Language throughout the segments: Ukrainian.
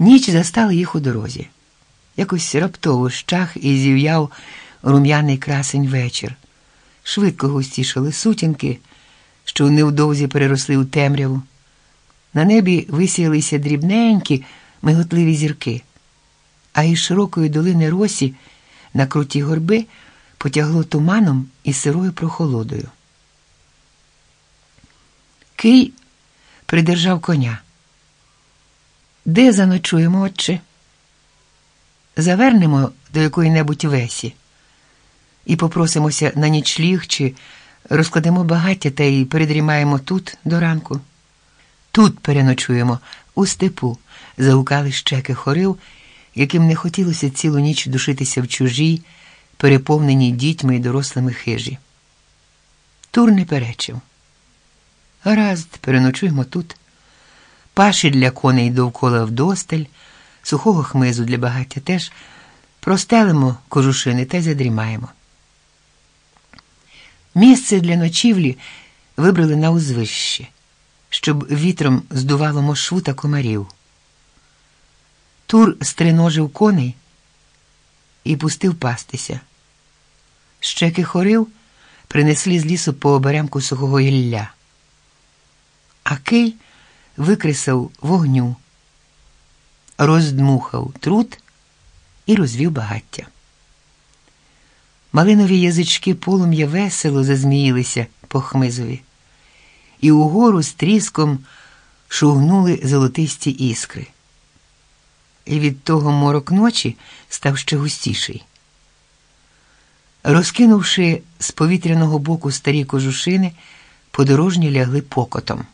Ніч застала їх у дорозі. Якось раптово щах і зів'яв рум'яний красень вечір. Швидко густішали сутінки, що невдовзі переросли у темряву. На небі висіялися дрібненькі, миготливі зірки, а із широкої долини росі на круті горби потягло туманом і сирою прохолодою. Кий придержав коня. Де заночуємо, отче? Завернемо до якої-небудь весі і попросимося на нічліг чи розкладемо багаття та й передрімаємо тут до ранку. Тут переночуємо, у степу, загукали щеки хорив, яким не хотілося цілу ніч душитися в чужій, переповненій дітьми і дорослими хижі. Тур не перечив. Гаразд, переночуємо тут. Паші для коней довкола вдосталь, сухого хмизу для багаття теж простелимо кожушини та задрімаємо. Місце для ночівлі вибрали на узвище, щоб вітром здувало мошву та комарів. Тур стриножив коней і пустив пастися. Щеки хорив принесли з лісу по оберемку сухого гілля. А кий викресав вогню, роздмухав труд і розвів багаття. Малинові язички полум'я весело зазміїлися по хмизові, і угору з тріском шугнули золотисті іскри. І від того морок ночі став ще густіший. Розкинувши з повітряного боку старі кожушини, подорожні лягли покотом.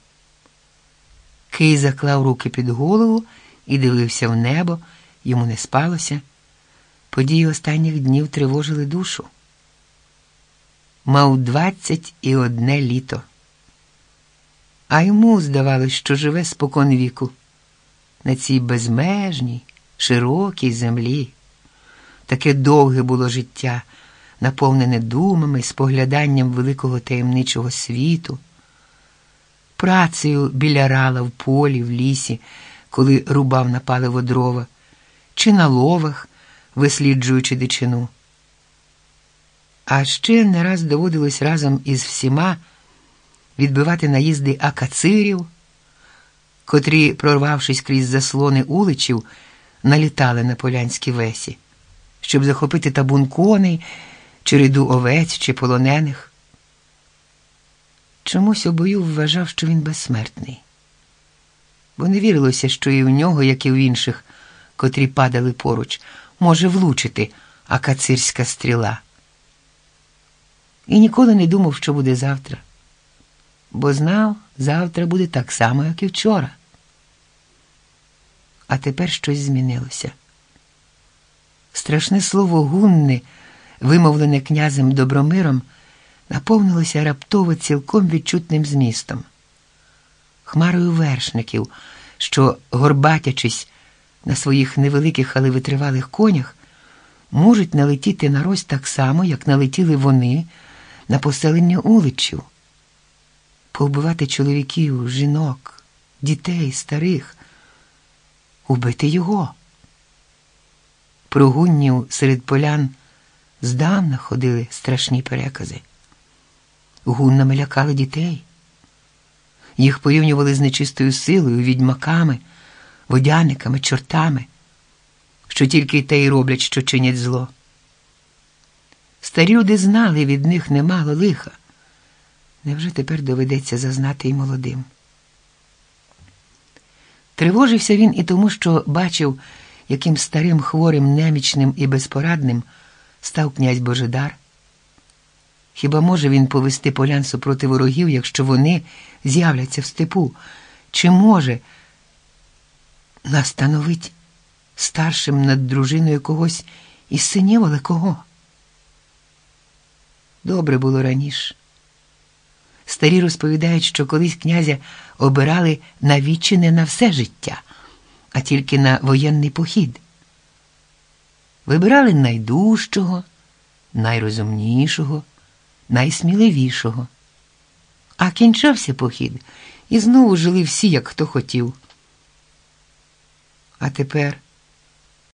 Кий заклав руки під голову і дивився в небо, йому не спалося. Події останніх днів тривожили душу. Мав двадцять і одне літо. А йому здавалось, що живе спокон віку на цій безмежній, широкій землі. Таке довге було життя, наповнене думами, спогляданням великого таємничого світу, працею біля рала в полі, в лісі, коли рубав на паливо дрова, чи на ловах висліджуючи дичину. А ще не раз доводилось разом із всіма відбивати наїзди акацирів, котрі, прорвавшись крізь заслони уличів, налітали на полянські весі, щоб захопити табун коней, череду овець чи полонених. Чомусь обою вважав, що він безсмертний, бо не вірилося, що і в нього, як і в інших, котрі падали поруч може влучити акацирська стріла. І ніколи не думав, що буде завтра, бо знав, завтра буде так само, як і вчора. А тепер щось змінилося. Страшне слово гунни, вимовлене князем Добромиром, наповнилося раптово цілком відчутним змістом. Хмарою вершників, що, горбатячись, на своїх невеликих, але витривалих конях можуть налетіти на Рось так само, як налетіли вони на поселення уличів, повбивати чоловіків, жінок, дітей, старих, убити його. Про гуннів серед полян здавна ходили страшні перекази. Гуннами лякали дітей. Їх порівнювали з нечистою силою, відьмаками водяниками, чортами, що тільки те й роблять, що чинять зло. Старі люди знали від них немало лиха. Невже тепер доведеться зазнати й молодим? Тривожився він і тому, що бачив, яким старим, хворим, немічним і безпорадним став князь Божидар. Хіба може він повести полян супроти ворогів, якщо вони з'являться в степу? Чи може? настановить старшим над дружиною когось із синів, але? Добре було раніше. Старі розповідають, що колись князя обирали на вічі не на все життя, а тільки на воєнний похід. Вибирали найдужчого, найрозумнішого, найсміливішого. А кінчався похід, і знову жили всі, як хто хотів. А тепер